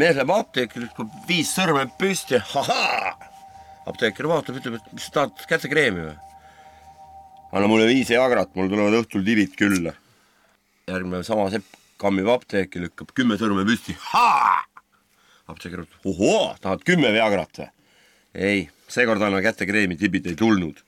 mees läheb apteeki, lükkab viis sõrme püsti, ahaa. apteeker vaatab, ütleb, et mis sa tahad, kätekreemi või? anna mulle viis Viagrat, mul tulevad õhtul tibid külla. järgmine päev sama sepp kammib apteeki, lükkab kümme sõrme püsti, apteeker ütleb, ohoo, tahad kümme Viagrat või? ei, seekord anna kätekreemi, tibid ei tulnud.